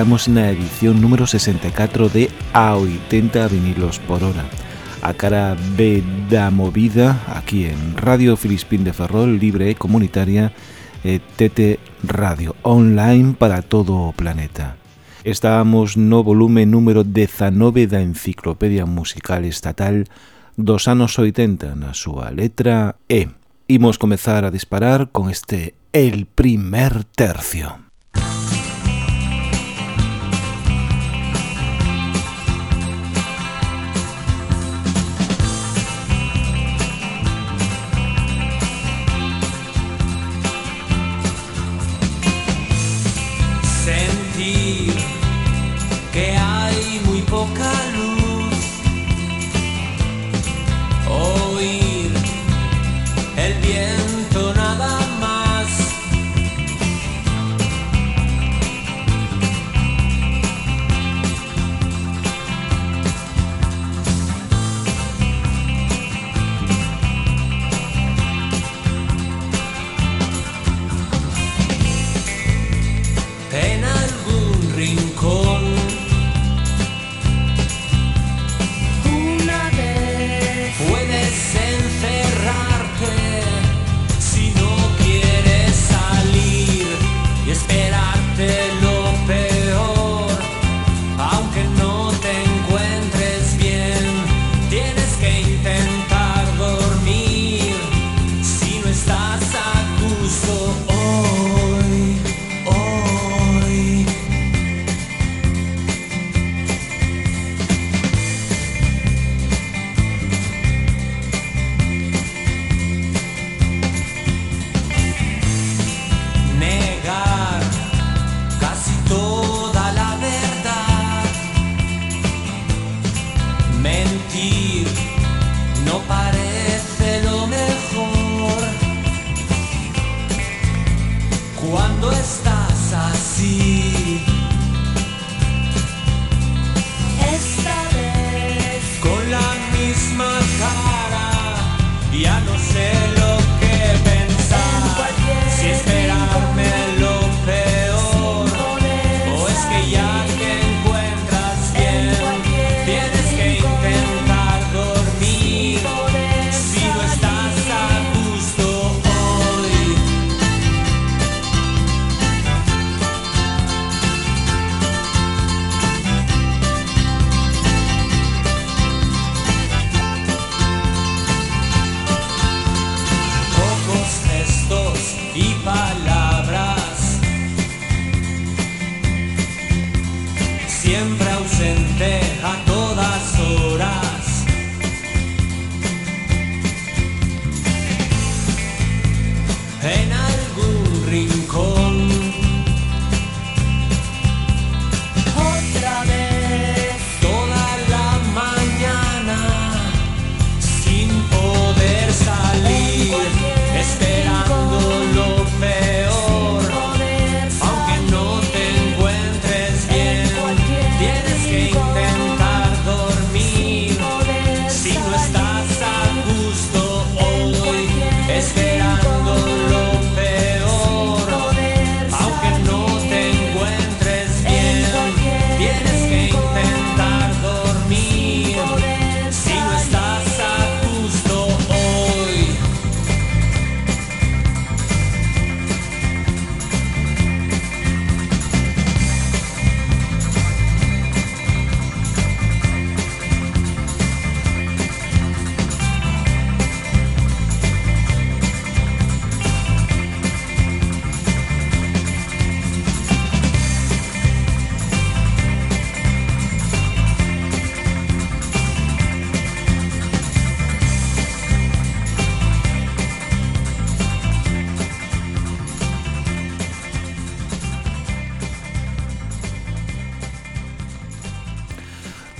Estamos na edición número 64 de A80 vinilos por hora. A cara B da movida aquí en Radio Filispín de Ferrol, libre e comunitaria, e TT Radio, online para todo o planeta. Estábamos no volume número 19 da Enciclopedia Musical Estatal dos anos 80 na súa letra E. Imos comezar a disparar con este El primer tercio.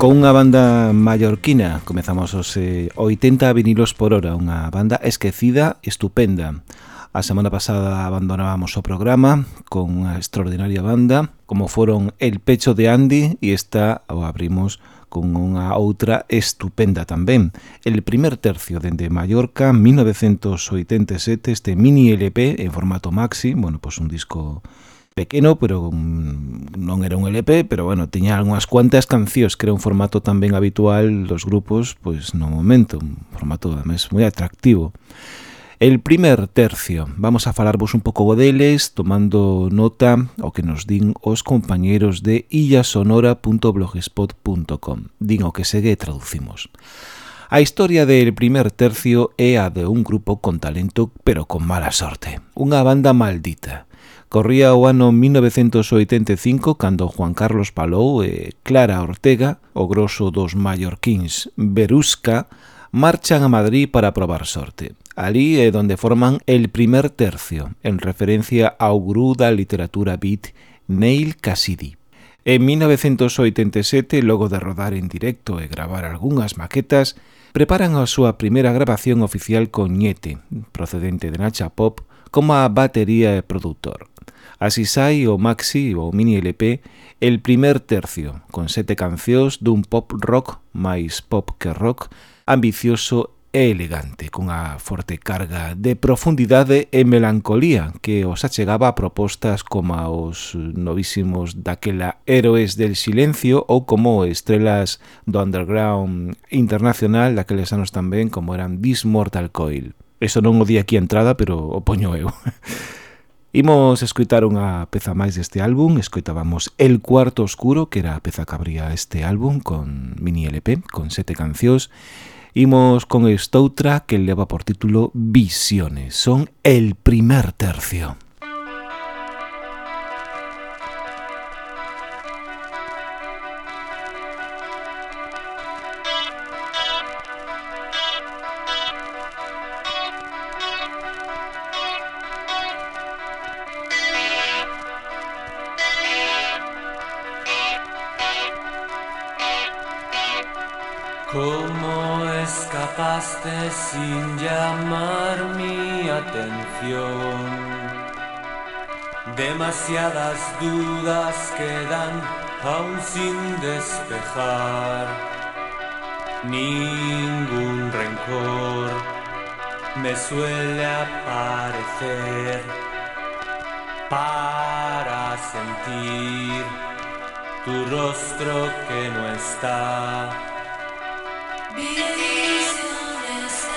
Con unha banda mallorquina Comezamos os eh, 80 vinilos por hora Unha banda esquecida, estupenda A semana pasada abandonábamos o programa Con unha extraordinaria banda Como foron El Pecho de Andy E esta o abrimos con unha outra estupenda tamén. El primer tercio dende Mallorca, 1987, este mini LP en formato maxi, bueno, pois pues un disco pequeno, pero mm, non era un LP, pero bueno, tiña algunhas cuantas cancións, que era un formato tamén habitual dos grupos, pois no momento, un formato además moi atractivo. El primer tercio, vamos a falarvos un pouco deles, tomando nota o que nos din os compañeros de illasonora.blogspot.com. Din o que segue e traducimos. A historia del primer tercio é a de un grupo con talento pero con mala sorte. Unha banda maldita. Corría o ano 1985 cando Juan Carlos Palou e Clara Ortega, o grosso dos mallorquins Berusca, marchan a Madrid para probar sorte. Alí é donde forman el primer tercio, en referencia ao gurú da literatura beat Neil Cassidy. En 1987, logo de rodar en directo e gravar algunhas maquetas, preparan a súa primeira grabación oficial con Ñete, procedente de Nacha Pop, como a batería e produtor. Así sai o maxi ou mini LP El primer tercio, con sete cancións dun pop rock máis pop que rock, ambicioso e elegante, cunha forte carga de profundidade e melancolía que os achegaba a propostas como os novísimos daquela héroes del silencio ou como estrelas do underground internacional daqueles anos tamén como eran This Mortal Coil. Eso non o di aquí a entrada, pero o poño eu. Imos escoitar unha peza máis deste álbum, escoitábamos El Cuarto Oscuro, que era a peza que abría este álbum con mini LP, con sete cancións. Imos con estoutra que leva por título Visiones, son el primer tercio. Sin llamar mi atención. Demasiadas dudas quedan aún sin despejar. Ningún rencor me suele aparecer para sentir tu rostro que no está. promise.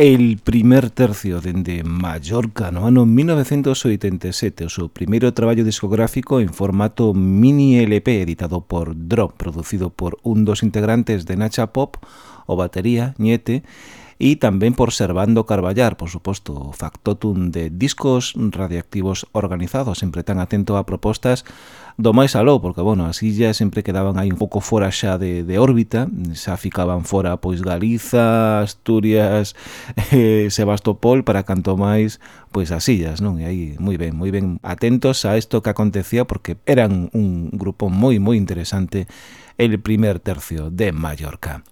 el primer tercio dende Mallorca no? Ano 1987, o seu primeiro traballo discográfico en formato mini LP editado por Drop, producido por un dos integrantes de Nacha Pop, o batería Ñete, e tamén por Servando Carballar, por suposto, factotum de discos radioactivos organizados, sempre tan atento a propostas do máis aló, porque, bueno, as illas sempre quedaban aí un pouco fora xa de, de órbita, xa ficaban fora, pois, Galiza, Asturias, eh, Sebastopol, para canto máis, pois, as illas, non? E aí, moi ben, moi ben atentos a isto que acontecía, porque eran un grupo moi, moi interesante el primer tercio de Mallorca.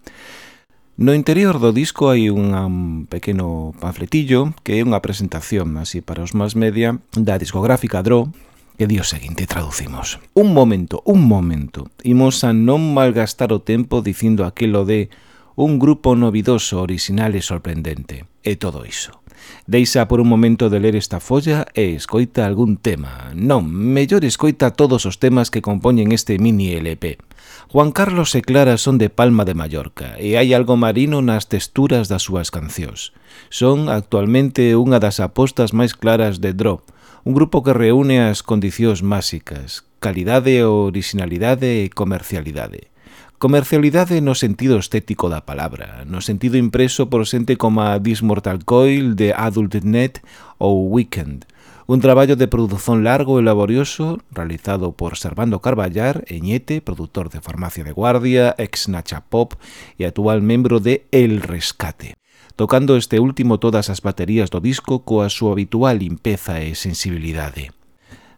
No interior do disco hai un pequeno panfletillo que é unha presentación así para os máis media da discográfica Draw que di o seguinte traducimos. Un momento, un momento. Imos a non malgastar o tempo dicindo aquilo de un grupo novidoso, original e sorprendente. E todo iso. Deixa por un momento de ler esta folla e escoita algún tema. Non, mellor escoita todos os temas que compoñen este mini LP. Juan Carlos e Clara son de Palma de Mallorca e hai algo marino nas texturas das súas cancións. Son actualmente unha das apostas máis claras de Drop, un grupo que reúne as condicións máxicas, calidade, originalidade e comercialidade. Comercialidade no sentido estético da palabra, no sentido impreso por xente como a Dismortal Coil de Adult Net ou Weekend, Un traballo de produción largo e laborioso realizado por Servando Carballar, Eñete, produtor de Farmacia de Guardia, ex Nacha Pop e actual membro de El Rescate tocando este último todas as baterías do disco coa súa habitual limpeza e sensibilidade.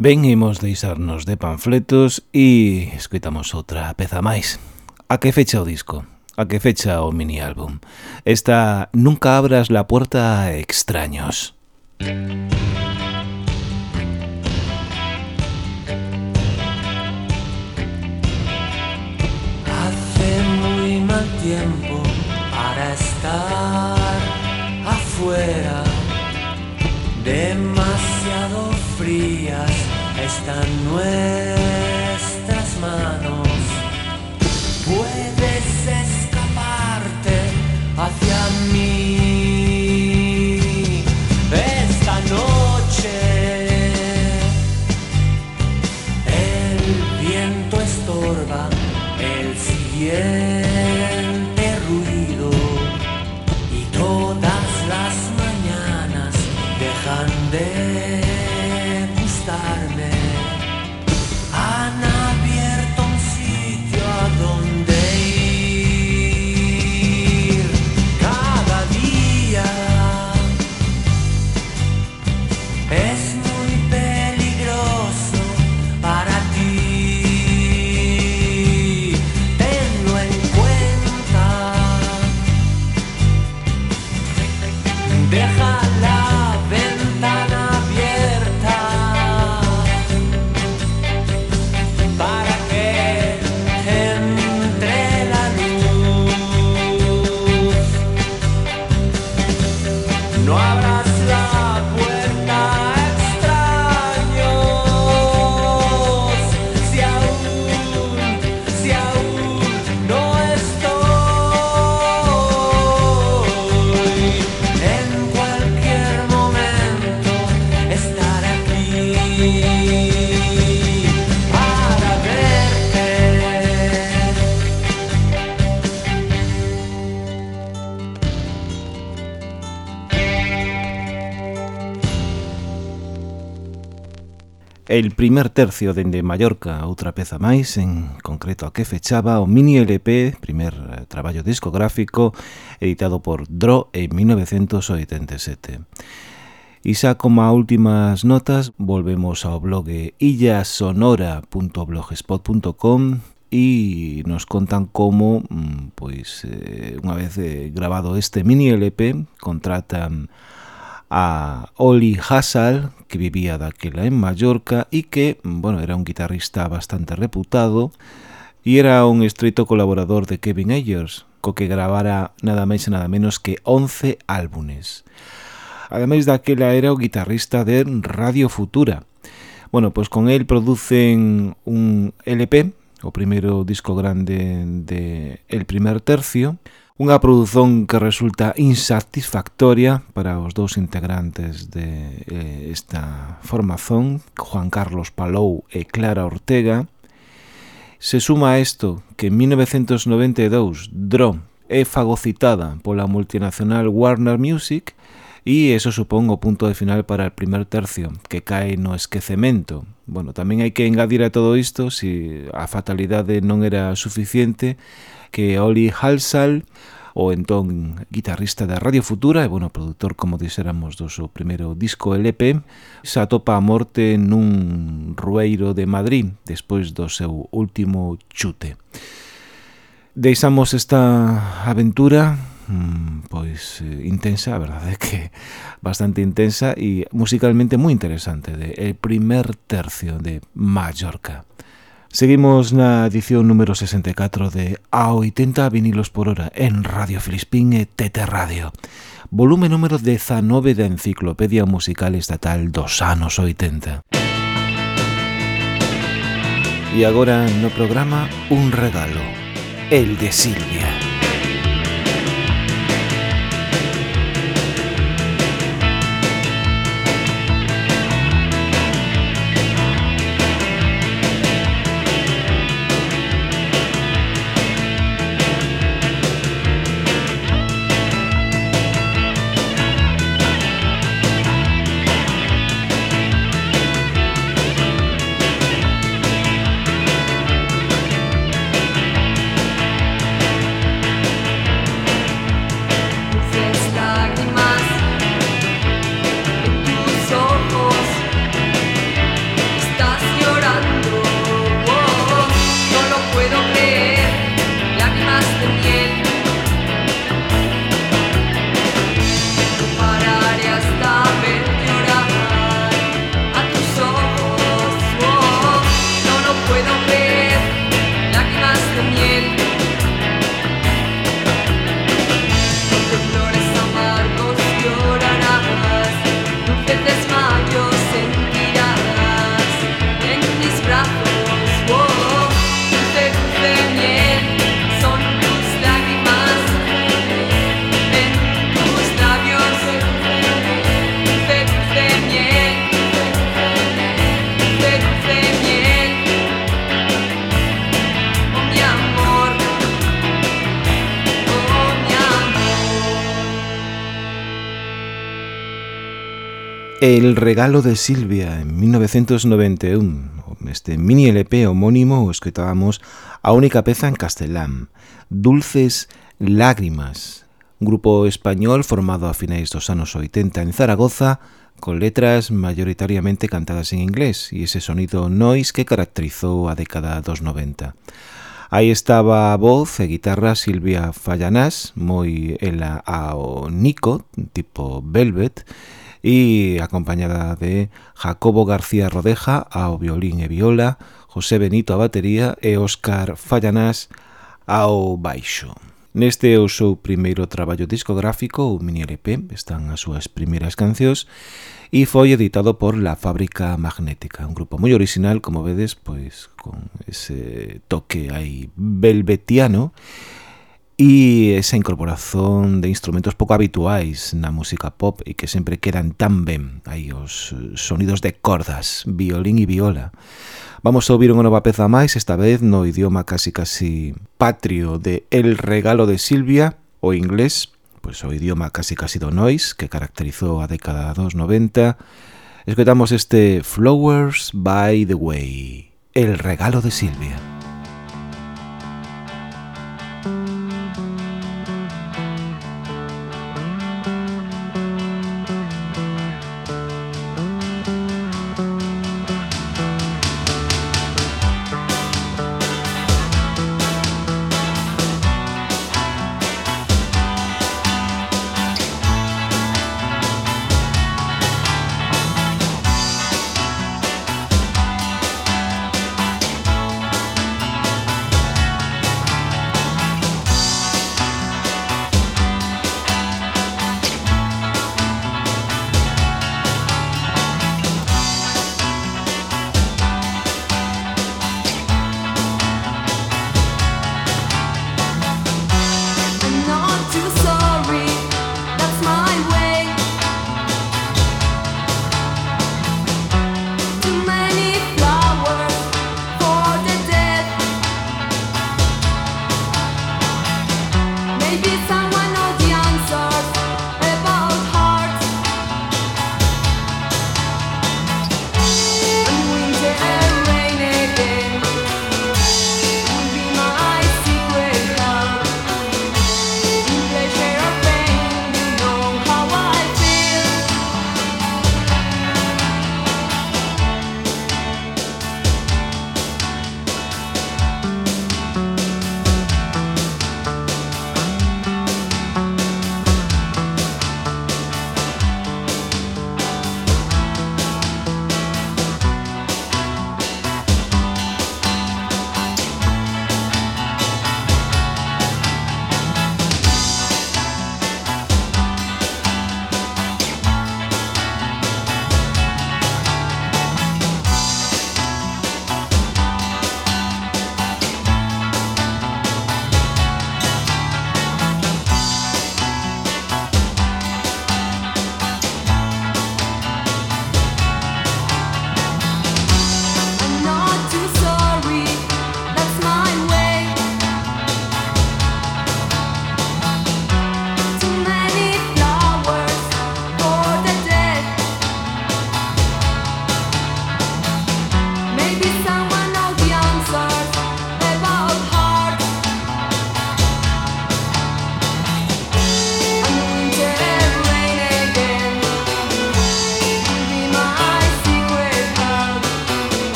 Ben, imos deixarnos de panfletos e escoitamos outra peza máis. A que fecha o disco? A que fecha o mini álbum? Esta Nunca abras la puerta a extraños. Música away. el primer tercio dende Mallorca, outra peza máis, en concreto a que fechaba o mini LP, primer eh, traballo discográfico, editado por Dro en 1987. E xa como a últimas notas, volvemos ao blog illasonora.blogspot.com e nos contan como, mm, pois, eh, unha vez eh, grabado este mini LP, contratan a Oli Hassal, que vivía daquela en Mallorca e que, bueno, era un guitarrista bastante reputado e era un estreito colaborador de Kevin Ayers, co que gravara nada máis e nada menos que 11 álbumes. Ademais daquela era o guitarrista de Radio Futura. Bueno, pois con el producen un LP, o primeiro disco grande de El Primer Tercio, Unha produción que resulta insatisfactoria para os dous integrantes de eh, esta formación, Juan Carlos Palou e Clara Ortega. Se suma a isto que en 1992 Dro é fagocitada pola multinacional Warner Music e eso supón o punto de final para o primer tercio, que cae no esquecemento. Bueno, tamén hai que engadir a todo isto, se si a fatalidade non era suficiente, que Oli Halsall, o entón guitarrista da Radio Futura e, bueno, produtor, como dixéramos, do seu primeiro disco LP, se atopa a morte nun rueiro de Madrid despois do seu último chute. Deixamos esta aventura mm, pois eh, intensa, a verdade é que bastante intensa e musicalmente moi interesante de el primer tercio de Mallorca. Seguimos na edición número 64 de A80 vinilos por hora en Radio Filispín e TT Radio. Volume número 19 da Enciclopedia Musical Estatal dos anos 80. E agora no programa un regalo, el de Silvia. El regalo de Silvia en 1991 Este mini LP homónimo o escoitábamos a única peza en castelán Dulces Lágrimas grupo español formado a finais dos anos 80 en Zaragoza con letras mayoritariamente cantadas en inglés e ese sonido noise que caracterizou a década dos 90 Aí estaba voz e guitarra Silvia Fallanás, moi ela ao Nico, tipo Velvet, e acompañada de Jacobo García Rodeja ao violín e viola, José Benito a batería e Óscar Fallanás ao baixo. Neste é o seu primeiro traballo discográfico, o mini LP, están as súas primeiras cancións, e foi editado por La Fábrica Magnética, un grupo moi original, como vedes, pois con ese toque aí velvetiano, e e esa incorporación de instrumentos pouco habituais na música pop e que sempre quedan tan ben aí os sonidos de cordas, violín e viola. Vamos a ouvir unha nova peza máis, esta vez no idioma casi casi patrio de El Regalo de Silvia, o inglés, pois o idioma casi casi do noise que caracterizou a década dos 90. Escoitamos este Flowers by the Way, El Regalo de Silvia.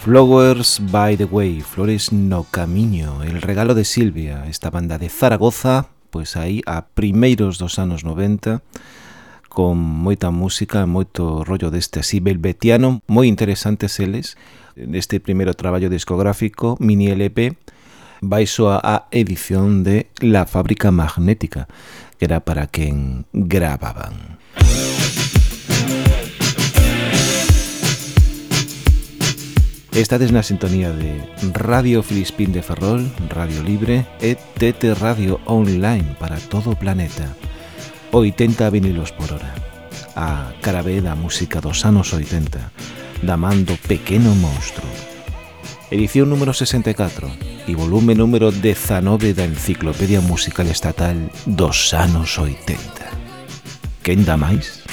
Flowers by the Way, Flores no Camiño, el regalo de Silvia, esta banda de Zaragoza, pois aí a primeiros dos anos 90, con moita música, moito rollo deste así velvetiano, moi interesantes eles, neste primeiro traballo discográfico, mini LP, baixo a edición de La Fábrica Magnética, que era para quen grababan. Música Estades na sintonía de Radio Filispín de Ferrol, Radio Libre e TT Radio Online para todo o planeta. 80 vinilos por hora. A carabé da música dos anos 80, da mando Pequeno Monstruo. Edición número 64 e volume número 19 da Enciclopedia Musical Estatal dos anos 80. Quenda máis?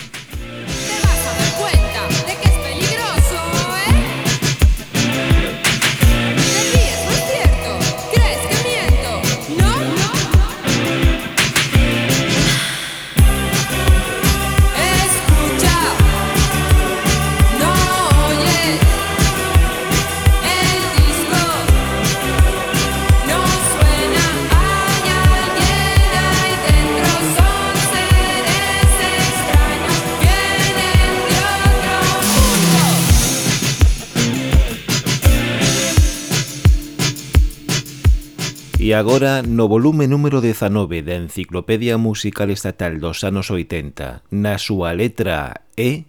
E agora, no volume número 19 da Enciclopedia Musical Estatal dos anos 80, na súa letra E,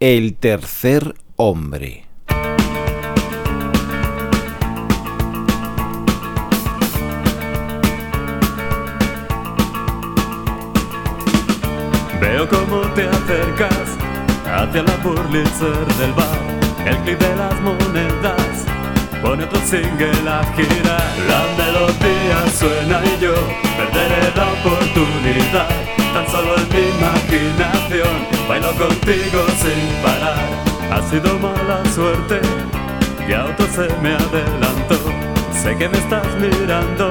El tercer hombre. Veo cómo te acercas hacia la Pulitzer del bar, el clip de las monedas pone otro single a girar. La melodía suena y yo perderé la oportunidad. Tan solo en mi imaginación bailo contigo sin parar. Ha sido mala suerte que a otro se me adelantó. Sé que me estás mirando.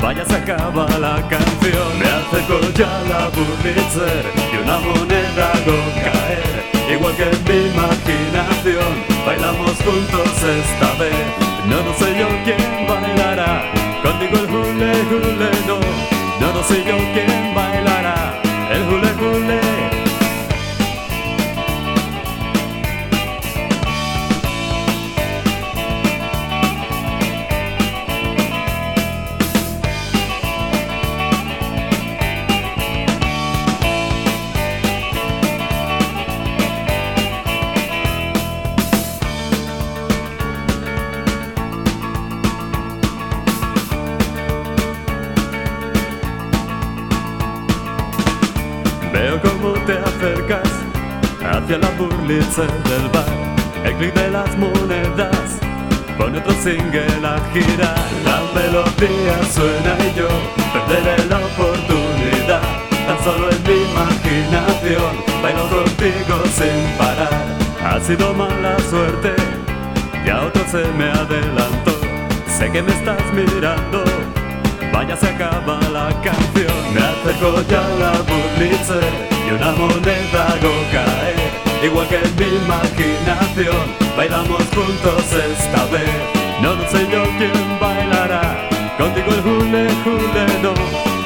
Vaya se acaba la canción Me acerco ya la Pulitzer Y una moneda hago caer Igual que en mi imaginación Bailamos juntos esta vez. No, no sé yo quién bailará. Contigo el hule hule no. No, no sé yo quién bailará single a girar. La melodía suena y yo perderé la oportunidad. Tan solo en mi imaginación bailo contigo sin parar. Ha sido mala suerte y a otro se me adelantó. Sé que me estás mirando. Vaya se acaba la canción Me acerco ya a la Pulitzer Y una moneda hago caer igual que en mi imaginación. Bailamos juntos esta vez, no, no sé yo quién bailará. Contigo el hule hule no,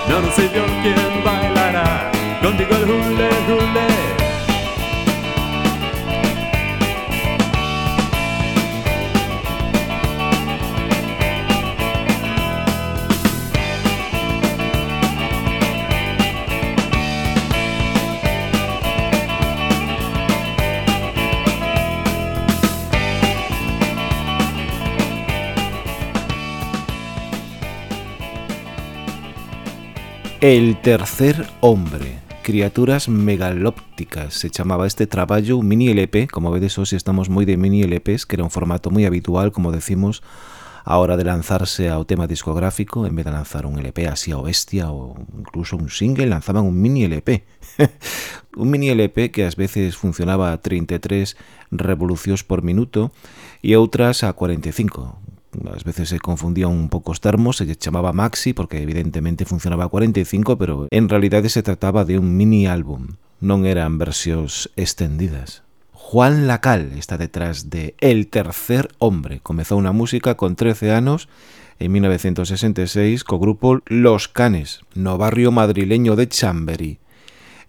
no, no sé yo quién bailará. Contigo el hule El tercer hombre. Criaturas megalópticas se chamaba este traballo, un mini LP, como vedes hoxe estamos moi de mini LPs, que era un formato moi habitual, como decimos, a hora de lanzarse ao tema discográfico, en vez de lanzar un LP así ao bestia ou incluso un single, lanzaban un mini LP. un mini LP que ás veces funcionaba a 33 revolucións por minuto e outras a 45, ás veces se confundían un pouco os termos, se lle chamaba maxi porque evidentemente funcionaba a 45, pero en realidade se trataba de un mini álbum, non eran versións extendidas. Juan Lacal está detrás de El Tercer Hombre. Comezou na música con 13 anos en 1966 co grupo Los Canes, no barrio madrileño de Chamberí.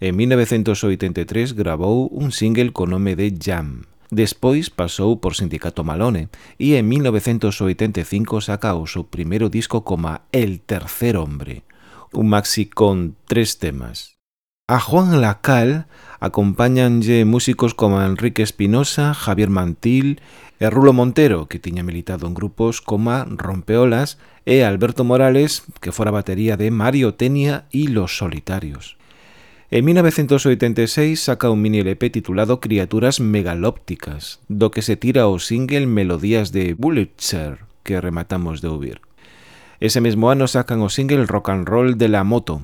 En 1983 grabou un single co nome de Jam. Despois pasou por Sindicato Malone e en 1985 saca o seu primeiro disco como El Tercer Hombre, un maxi con tres temas. A Juan Lacal acompañanlle músicos como Enrique Espinosa, Javier Mantil e Rulo Montero, que tiña militado en grupos como Rompeolas, e Alberto Morales, que fora batería de Mario Tenia e Los Solitarios. En 1986 saca un mini LP titulado Criaturas Megalópticas, do que se tira o single Melodías de Bulletzer, que rematamos de ouvir. Ese mesmo ano sacan o single Rock and Roll de la Moto,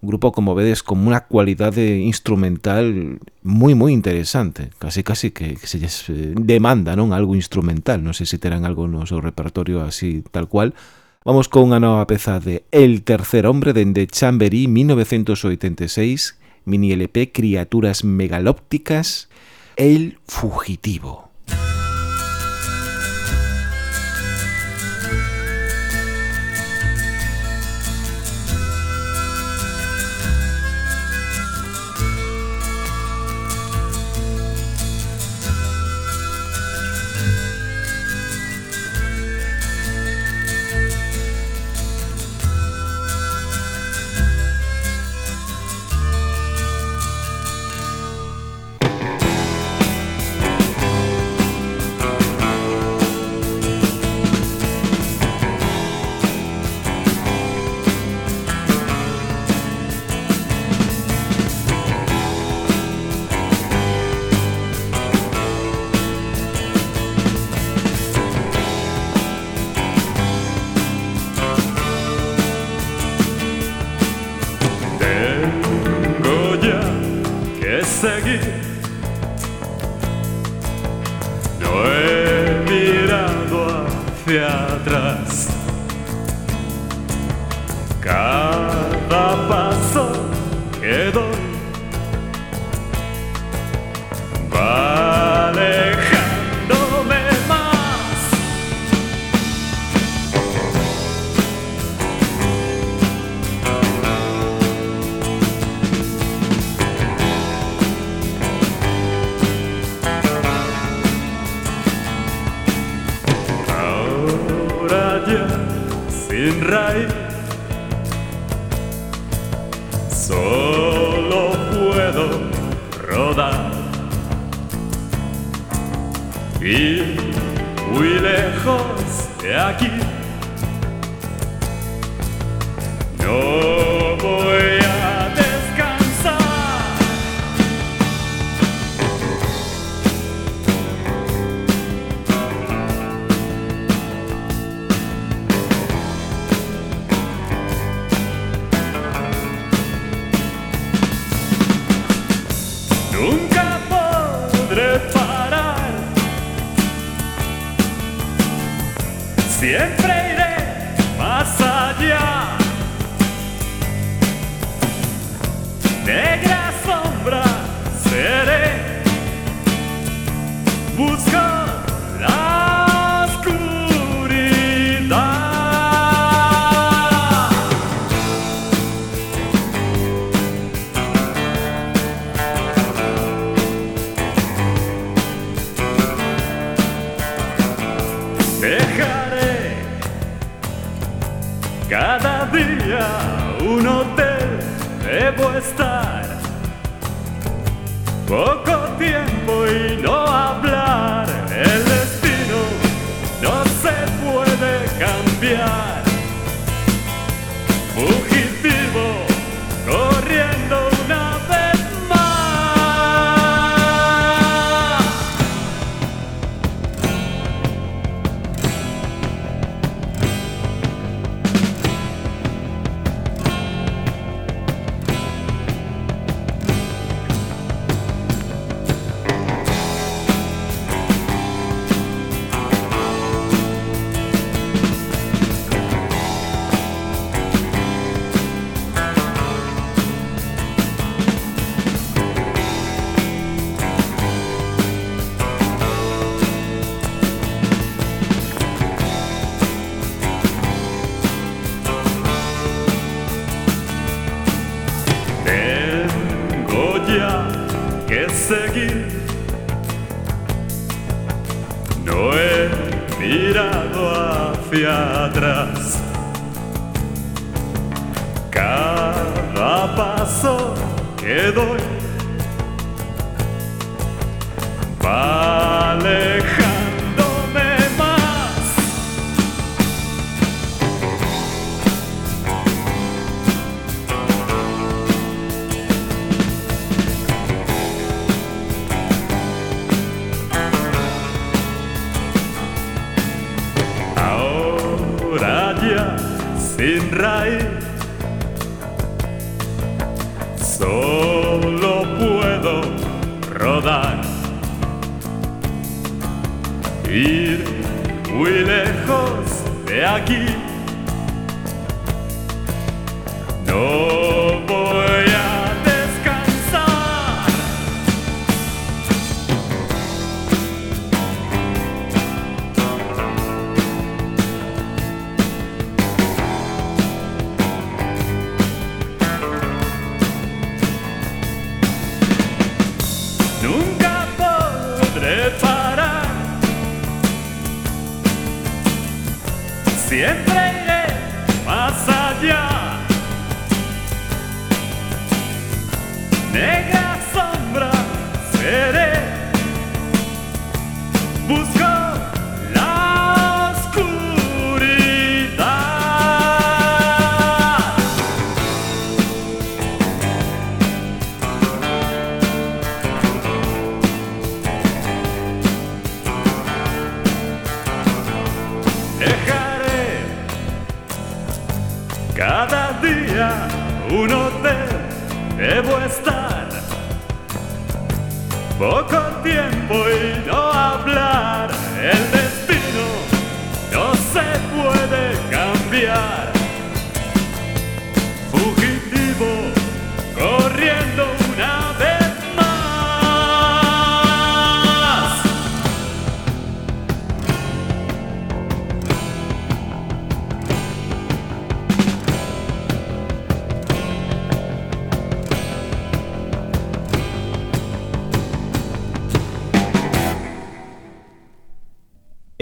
un grupo, como vedes, con unha cualidade instrumental moi, moi interesante. Casi, casi que, que se lles eh, demanda non algo instrumental. Non sei se terán algo no seu repertorio así tal cual, Vamos con unha nova peza de El Tercer Hombre dende Chamberí 1986, mini LP Criaturas Megalópticas, El Fugitivo. Cada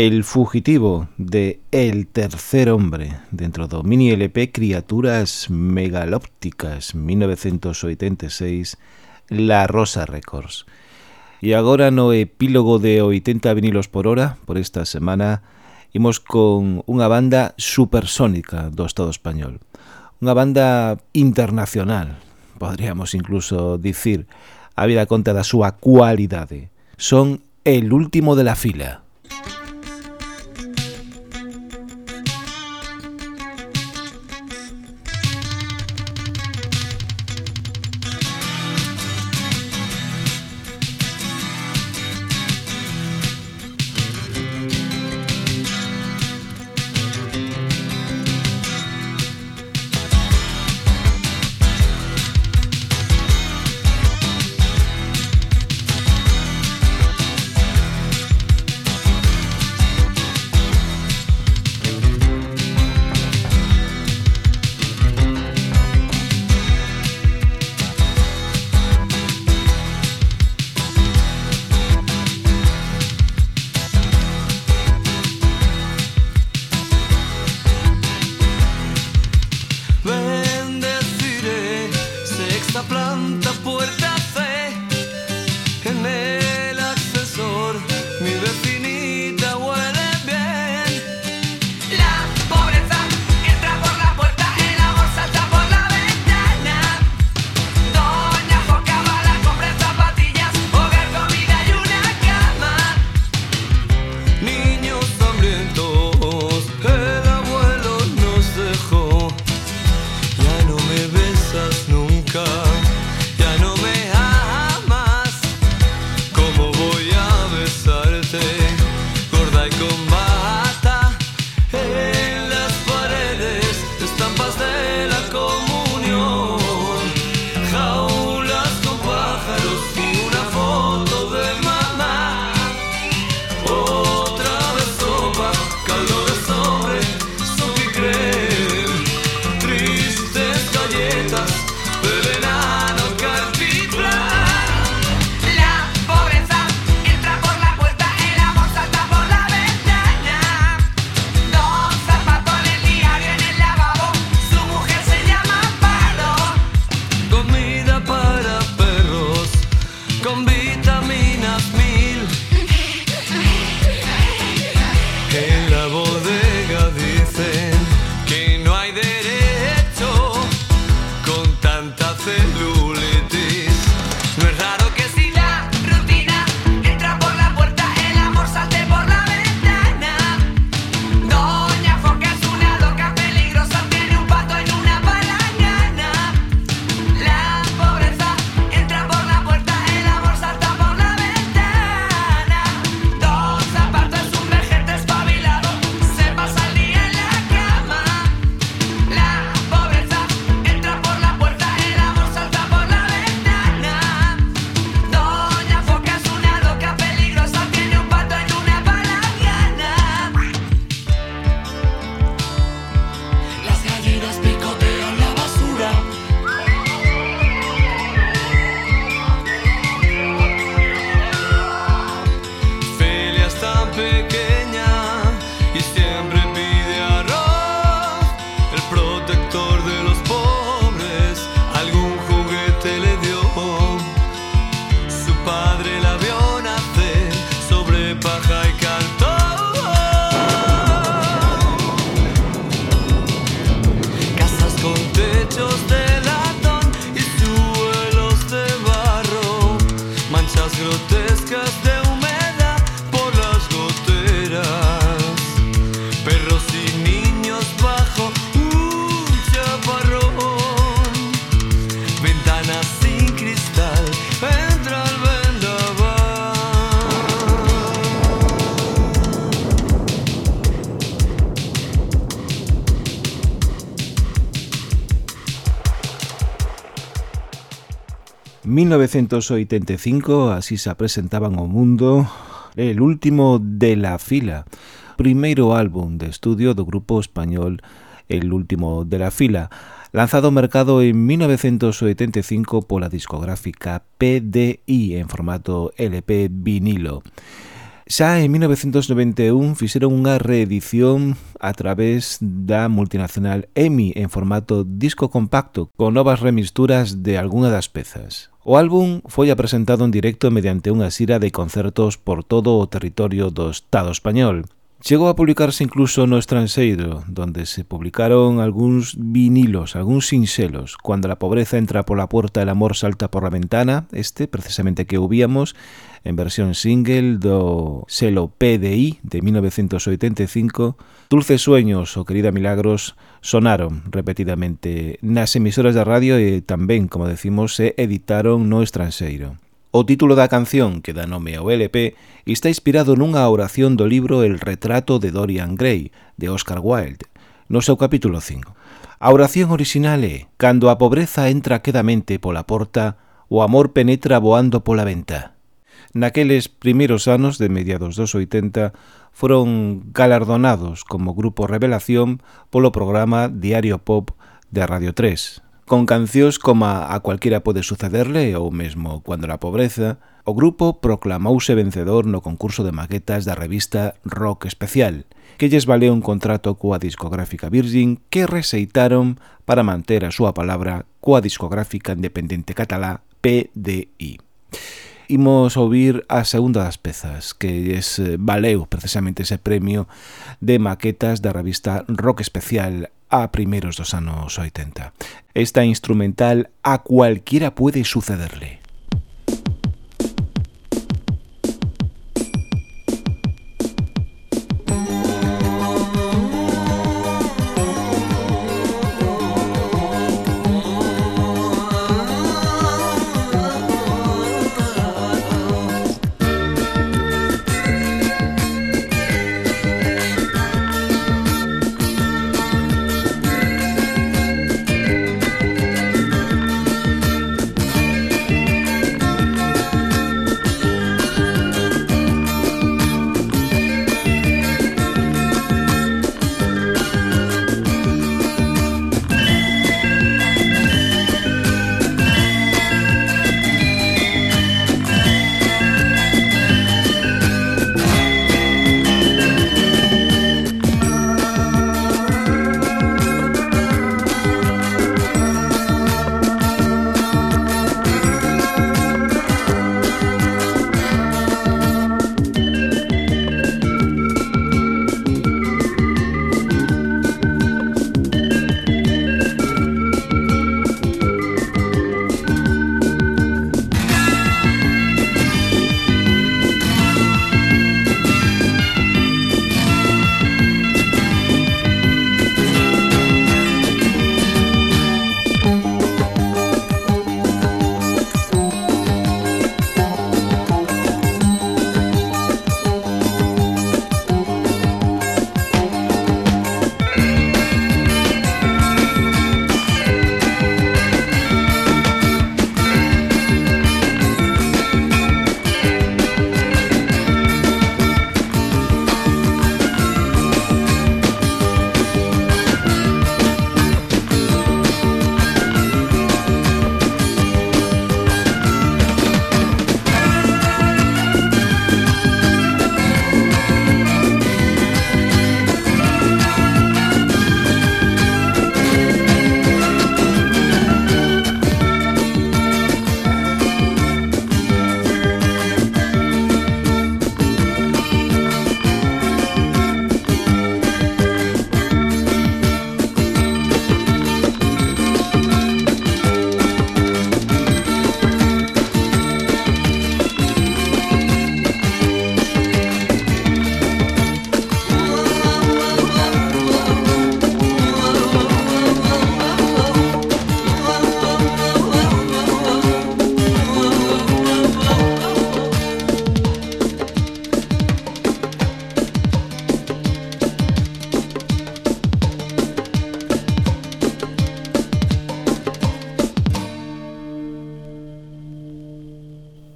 El fugitivo de El tercer hombre dentro do mini LP Criaturas megalópticas 1986 La Rosa Records. E agora no epílogo de 80 vinilos por hora por esta semana imos con unha banda supersónica do Estado español. Unha banda internacional, podríamos incluso dicir, a vida conta da súa cualidade. Son el último de la fila. 1985 así se presentaban ao mundo el último de la fila, primeiro álbum de estudio do grupo español El último de la fila, lanzado ao mercado en 1985 pola discográfica PDI en formato LP vinilo. Xa en 1991 fixeron unha reedición a través da multinacional EMI en formato disco compacto con novas remisturas de algunha das pezas. O álbum foi apresentado en directo mediante unha xira de concertos por todo o territorio do Estado español, Chegou a publicarse incluso no estranxeiro, donde se publicaron algúns vinilos, algúns sinxelos. Cando a pobreza entra pola porta e el amor salta por la ventana, este precisamente que ouvíamos, en versión single do selo PDI de 1985, Dulces Sueños o Querida Milagros sonaron repetidamente nas emisoras da radio e tamén, como decimos, se editaron no estranxeiro. O título da canción, que dá nome ao LP, está inspirado nunha oración do libro El retrato de Dorian Gray, de Oscar Wilde, no seu capítulo 5. A oración orixinal é Cando a pobreza entra quedamente pola porta, o amor penetra voando pola venta. Naqueles primeiros anos de mediados dos 80 foron galardonados como grupo revelación polo programa Diario Pop de Radio 3, Con cancións como A cualquiera pode sucederle ou mesmo Cuando la pobreza, o grupo proclamouse vencedor no concurso de maquetas da revista Rock Especial, que lles valeu un contrato coa discográfica Virgin que receitaron para manter a súa palabra coa discográfica independente catalá PDI. Imos ouvir a segunda das pezas que lles valeu precisamente ese premio de maquetas da revista Rock Especial a primeiros dos anos 80. Esta instrumental a cualquiera puede sucederle.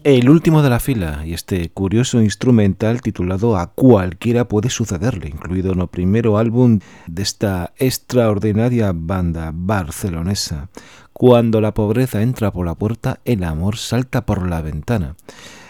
El último de la fila y este curioso instrumental titulado A cualquiera puede sucederle, incluido no primeiro álbum desta extraordinaria banda barcelonesa. Cuando la pobreza entra por la puerta, el amor salta por la ventana.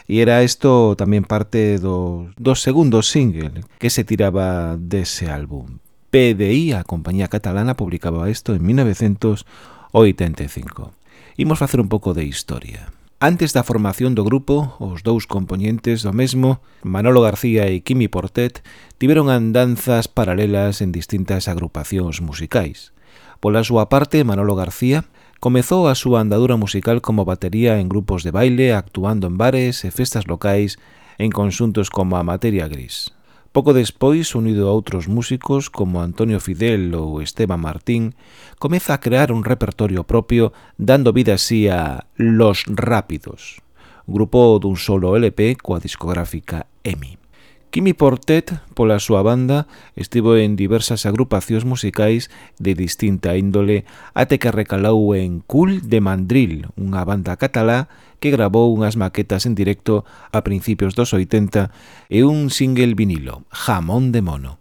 E era isto tamén parte do, do segundo single que se tiraba dese álbum. PDI, a compañía catalana, publicaba isto en 1985. Imos facer un pouco de historia. Antes da formación do grupo, os dous componentes do mesmo, Manolo García e Kimi Portet, tiveron andanzas paralelas en distintas agrupacións musicais. Pola súa parte, Manolo García comezou a súa andadura musical como batería en grupos de baile, actuando en bares e festas locais en consuntos como a Materia Gris. Pouco despois, unido a outros músicos como Antonio Fidel ou Esteban Martín, comeza a crear un repertorio propio dando vida así a Los Rápidos, grupo dun solo LP coa discográfica EMI. Kimi Portet, pola súa banda, estivo en diversas agrupacións musicais de distinta índole até que recalou en Cool de Mandril, unha banda catalá que grabou unhas maquetas en directo a principios dos 80 e un single vinilo, Jamón de Mono.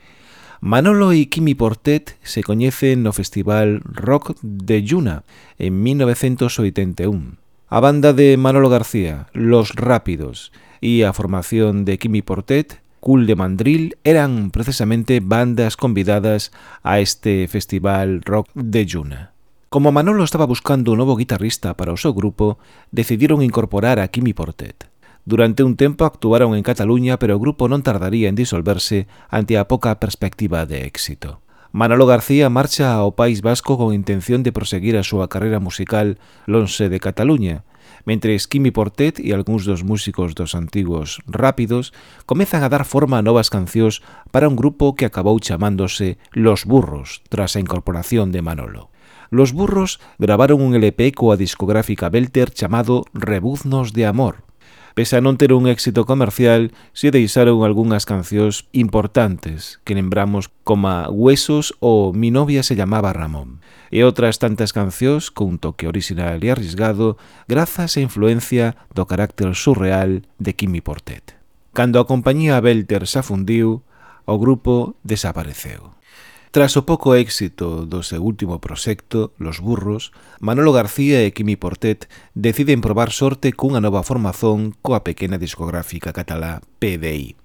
Manolo e Kimi Portet se coñecen no Festival Rock de Yuna en 1981. A banda de Manolo García, Los Rápidos, e a formación de Kimi Portet Cool de Mandril eran precisamente bandas convidadas a este festival rock de Yuna. Como Manolo estaba buscando un novo guitarrista para o seu grupo, decidiron incorporar a Kimi Portet. Durante un tempo actuaron en Cataluña, pero o grupo non tardaría en disolverse ante a poca perspectiva de éxito. Manolo García marcha ao País Vasco con intención de proseguir a súa carreira musical lonxe de Cataluña, mentres Kimi Portet e algúns dos músicos dos antigos Rápidos comezan a dar forma a novas cancións para un grupo que acabou chamándose Los Burros tras a incorporación de Manolo. Los Burros gravaron un LP coa discográfica Belter chamado Rebuznos de Amor, Pese a non ter un éxito comercial, se deixaron algunhas cancións importantes que lembramos como Huesos ou Mi novia se llamaba Ramón e outras tantas cancións cun toque original e arrisgado grazas á influencia do carácter surreal de Kimi Portet. Cando a compañía Belter se afundiu, o grupo desapareceu. Tras o pouco éxito do seu último proxecto, Los Burros, Manolo García e Kimi Portet deciden probar sorte cunha nova formazón coa pequena discográfica catalá PDI.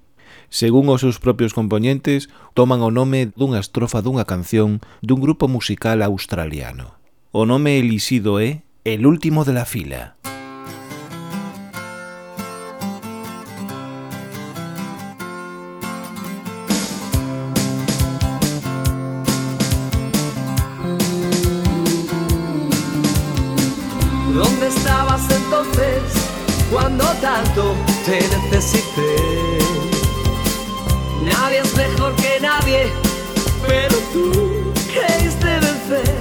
Según os seus propios componentes, toman o nome dunha estrofa dunha canción dun grupo musical australiano. O nome elixido é El último de la fila. Nadie es mejor que nadie, pero tú creíste vencer.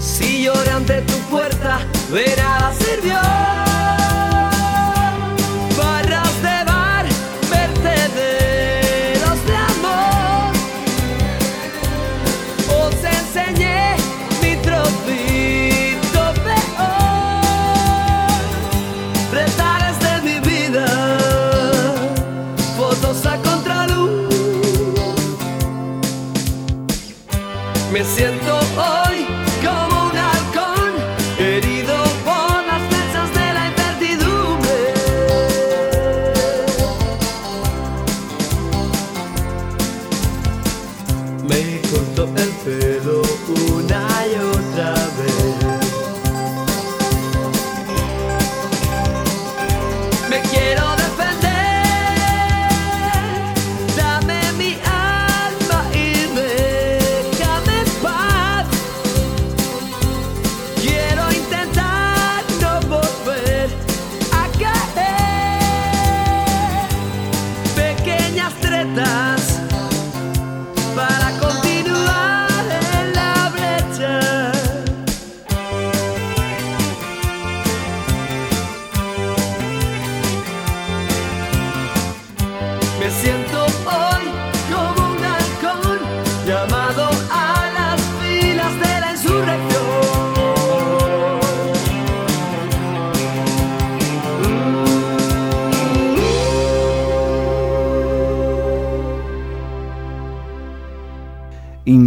Si lloré ante tu puerta, de nada sirvió.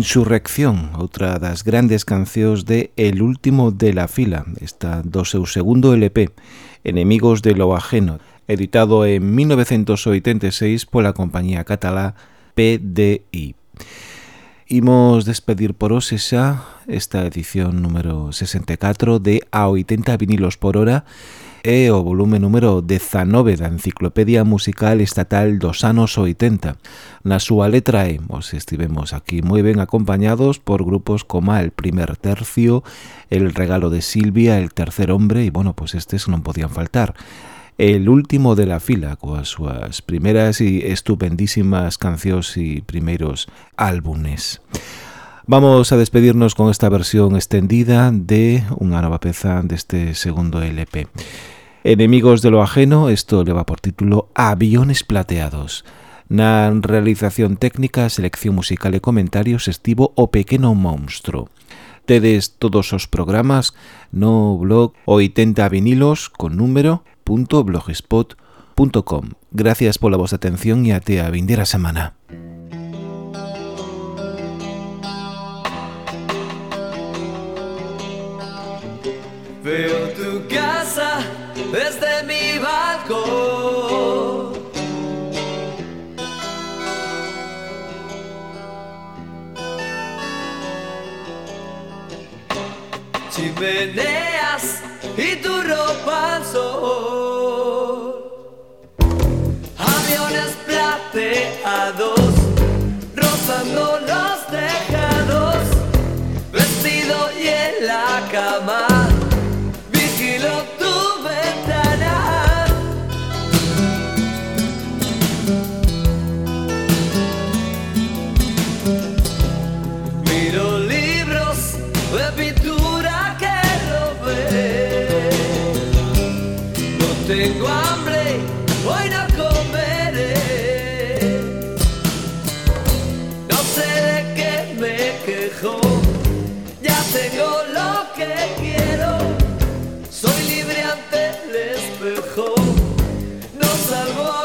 Insurrección, outra das grandes cancións de El último de la fila, esta do seu segundo LP, Enemigos de lo ajeno, editado en 1986 pola compañía catalá PDI. Imos despedir por hoxe xa esta edición número 64 de A80 vinilos por hora é o volume número 19 da Enciclopedia Musical Estatal dos anos 80. Na súa letra E, os estivemos aquí moi ben acompañados por grupos como El Primer Tercio, El Regalo de Silvia, El Tercer Hombre e, bueno, pues estes non podían faltar. El último de la fila coas súas primeiras e estupendísimas cancións e primeiros álbumes. Vamos a despedirnos con esta versión extendida de unha nova peza deste segundo LP. Enemigos de lo ajeno, esto leva por título Aviones plateados. Na realización técnica, selección musical e comentarios estivo o pequeno monstro. Tedes todos os programas no blog 80 vinilos con número .blogspot.com. Gracias pola vosa atención e até a vindeira semana. Veo tu casa desde mi balcón. Chimeneas y tu ropa al sol. Aviones plateados rozando los tejados, vestido y en la cama. espejo nos salvó.